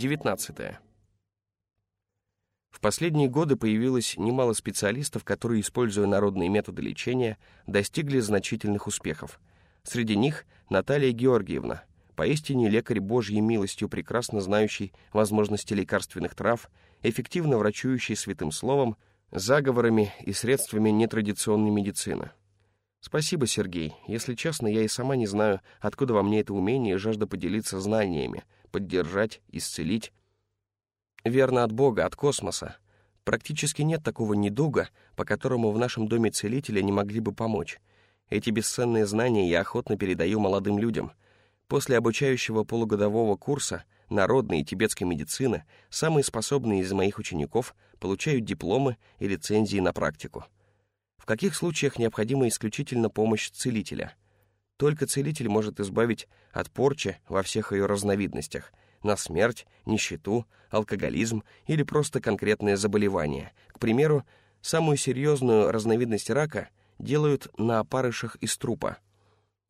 19. В последние годы появилось немало специалистов, которые, используя народные методы лечения, достигли значительных успехов. Среди них Наталья Георгиевна, поистине лекарь Божьей милостью, прекрасно знающий возможности лекарственных трав, эффективно врачующий святым словом, заговорами и средствами нетрадиционной медицины. Спасибо, Сергей. Если честно, я и сама не знаю, откуда во мне это умение и жажда поделиться знаниями, поддержать, исцелить. Верно от Бога, от космоса. Практически нет такого недуга, по которому в нашем доме целителя не могли бы помочь. Эти бесценные знания я охотно передаю молодым людям. После обучающего полугодового курса народной и тибетской медицины самые способные из моих учеников получают дипломы и лицензии на практику. В каких случаях необходима исключительно помощь целителя? Только целитель может избавить от порчи во всех ее разновидностях, на смерть, нищету, алкоголизм или просто конкретное заболевание. К примеру, самую серьезную разновидность рака делают на опарышах из трупа.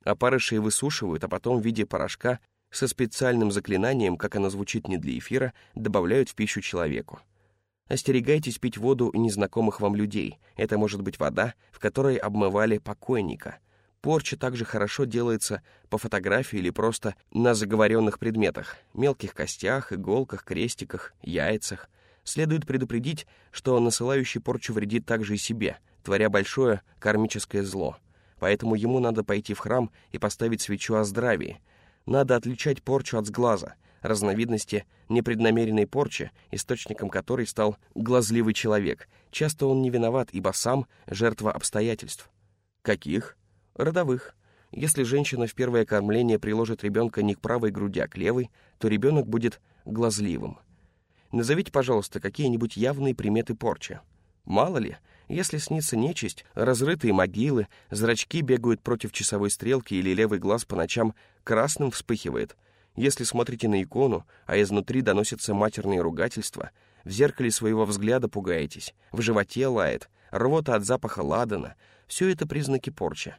Опарыши высушивают, а потом в виде порошка со специальным заклинанием, как оно звучит не для эфира, добавляют в пищу человеку. Остерегайтесь пить воду незнакомых вам людей. Это может быть вода, в которой обмывали покойника. Порча также хорошо делается по фотографии или просто на заговоренных предметах, мелких костях, иголках, крестиках, яйцах. Следует предупредить, что насылающий порчу вредит также и себе, творя большое кармическое зло. Поэтому ему надо пойти в храм и поставить свечу о здравии. Надо отличать порчу от сглаза — разновидности непреднамеренной порчи, источником которой стал глазливый человек. Часто он не виноват, ибо сам жертва обстоятельств. Каких? Родовых. Если женщина в первое кормление приложит ребенка не к правой груди, а к левой, то ребенок будет глазливым. Назовите, пожалуйста, какие-нибудь явные приметы порчи. Мало ли, если снится нечисть, разрытые могилы, зрачки бегают против часовой стрелки или левый глаз по ночам красным вспыхивает — если смотрите на икону, а изнутри доносятся матерные ругательства, в зеркале своего взгляда пугаетесь, в животе лает, рвота от запаха ладана — все это признаки порчи.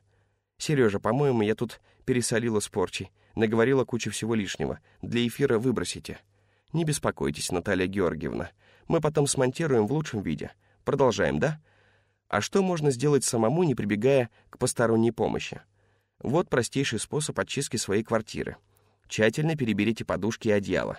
Сережа, по-моему, я тут пересолила с порчей, наговорила кучу всего лишнего. Для эфира выбросите. Не беспокойтесь, Наталья Георгиевна. Мы потом смонтируем в лучшем виде. Продолжаем, да? А что можно сделать самому, не прибегая к посторонней помощи? Вот простейший способ очистки своей квартиры — Тщательно переберите подушки и одеяло.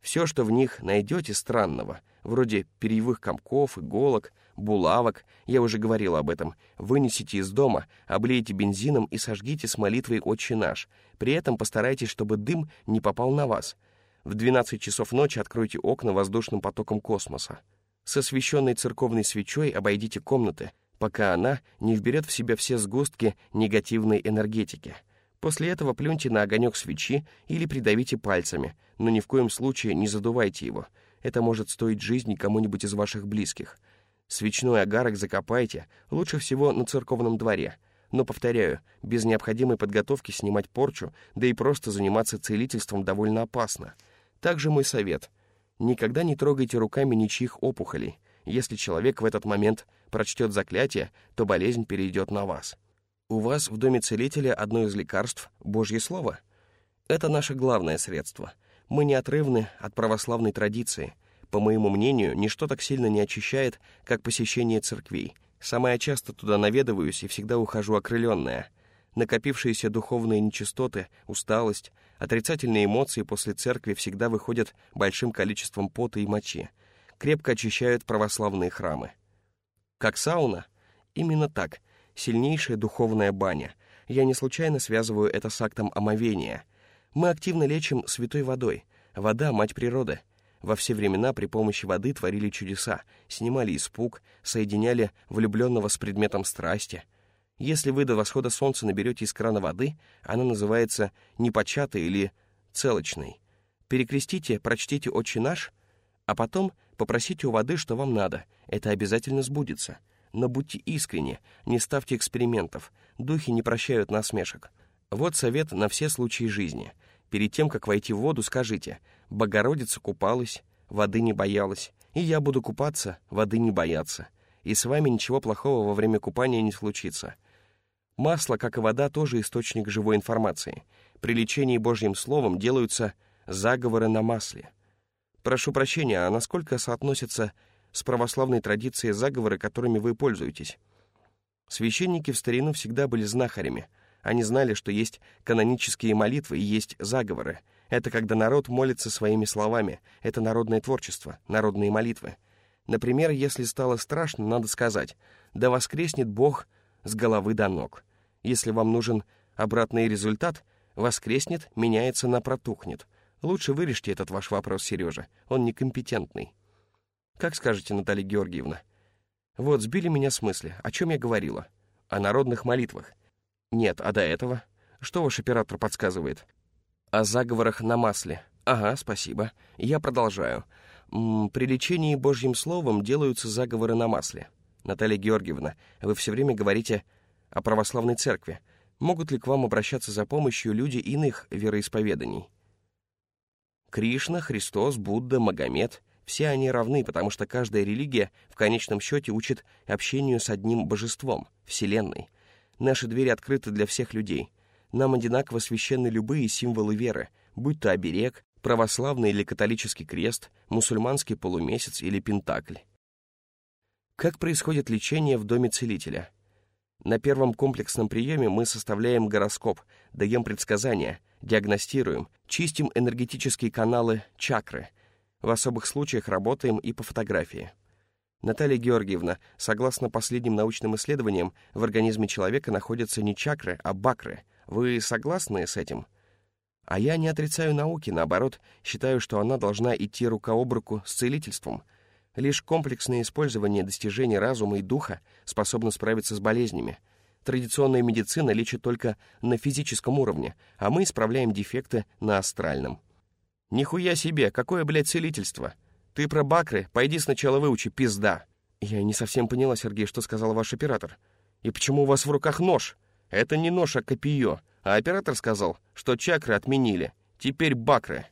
Все, что в них найдете странного, вроде перьевых комков, иголок, булавок, я уже говорил об этом, вынесите из дома, облейте бензином и сожгите с молитвой «Отче наш». При этом постарайтесь, чтобы дым не попал на вас. В 12 часов ночи откройте окна воздушным потоком космоса. С освещенной церковной свечой обойдите комнаты, пока она не вберет в себя все сгустки негативной энергетики — После этого плюньте на огонек свечи или придавите пальцами, но ни в коем случае не задувайте его. Это может стоить жизни кому-нибудь из ваших близких. Свечной агарок закопайте, лучше всего на церковном дворе. Но, повторяю, без необходимой подготовки снимать порчу, да и просто заниматься целительством довольно опасно. Также мой совет. Никогда не трогайте руками ничьих опухолей. Если человек в этот момент прочтет заклятие, то болезнь перейдет на вас. У вас в доме целителя одно из лекарств — Божье Слово. Это наше главное средство. Мы неотрывны от православной традиции. По моему мнению, ничто так сильно не очищает, как посещение церквей. Сама часто туда наведываюсь и всегда ухожу окрыленная. Накопившиеся духовные нечистоты, усталость, отрицательные эмоции после церкви всегда выходят большим количеством пота и мочи. Крепко очищают православные храмы. Как сауна? Именно так — сильнейшая духовная баня. Я не случайно связываю это с актом омовения. Мы активно лечим святой водой. Вода — мать природы. Во все времена при помощи воды творили чудеса, снимали испуг, соединяли влюбленного с предметом страсти. Если вы до восхода солнца наберете из крана воды, она называется непочатой или целочной. Перекрестите, прочтите «Отче наш», а потом попросите у воды, что вам надо. Это обязательно сбудется — но будьте искренни, не ставьте экспериментов, духи не прощают насмешек. Вот совет на все случаи жизни. Перед тем, как войти в воду, скажите «Богородица купалась, воды не боялась, и я буду купаться, воды не бояться, и с вами ничего плохого во время купания не случится». Масло, как и вода, тоже источник живой информации. При лечении Божьим Словом делаются заговоры на масле. Прошу прощения, а насколько соотносятся с православной традицией заговоры, которыми вы пользуетесь? Священники в старину всегда были знахарями. Они знали, что есть канонические молитвы и есть заговоры. Это когда народ молится своими словами. Это народное творчество, народные молитвы. Например, если стало страшно, надо сказать «Да воскреснет Бог с головы до ног». Если вам нужен обратный результат, воскреснет, меняется на протухнет. Лучше вырежьте этот ваш вопрос, Сережа. Он некомпетентный. Как скажете, Наталья Георгиевна? Вот, сбили меня с мысли. О чем я говорила? О народных молитвах. Нет, а до этого? Что ваш оператор подсказывает? О заговорах на масле. Ага, спасибо. Я продолжаю. М -м, при лечении Божьим Словом делаются заговоры на масле. Наталья Георгиевна, вы все время говорите о православной церкви. Могут ли к вам обращаться за помощью люди иных вероисповеданий? Кришна, Христос, Будда, Магомед все они равны, потому что каждая религия в конечном счете учит общению с одним божеством, Вселенной. Наши двери открыты для всех людей. Нам одинаково священны любые символы веры, будь то оберег, православный или католический крест, мусульманский полумесяц или пентакль. Как происходит лечение в доме целителя? На первом комплексном приеме мы составляем гороскоп, даем предсказания, диагностируем, чистим энергетические каналы чакры — в особых случаях работаем и по фотографии. Наталья Георгиевна, согласно последним научным исследованиям, в организме человека находятся не чакры, а бакры. Вы согласны с этим? А я не отрицаю науки, наоборот, считаю, что она должна идти рука об руку с целительством. Лишь комплексное использование достижений разума и духа способно справиться с болезнями. Традиционная медицина лечит только на физическом уровне, а мы исправляем дефекты на астральном. «Нихуя себе, какое, блядь, целительство? Ты про бакры? Пойди сначала выучи, пизда!» «Я не совсем поняла, Сергей, что сказал ваш оператор. И почему у вас в руках нож? Это не нож, а копье. А оператор сказал, что чакры отменили. Теперь бакры».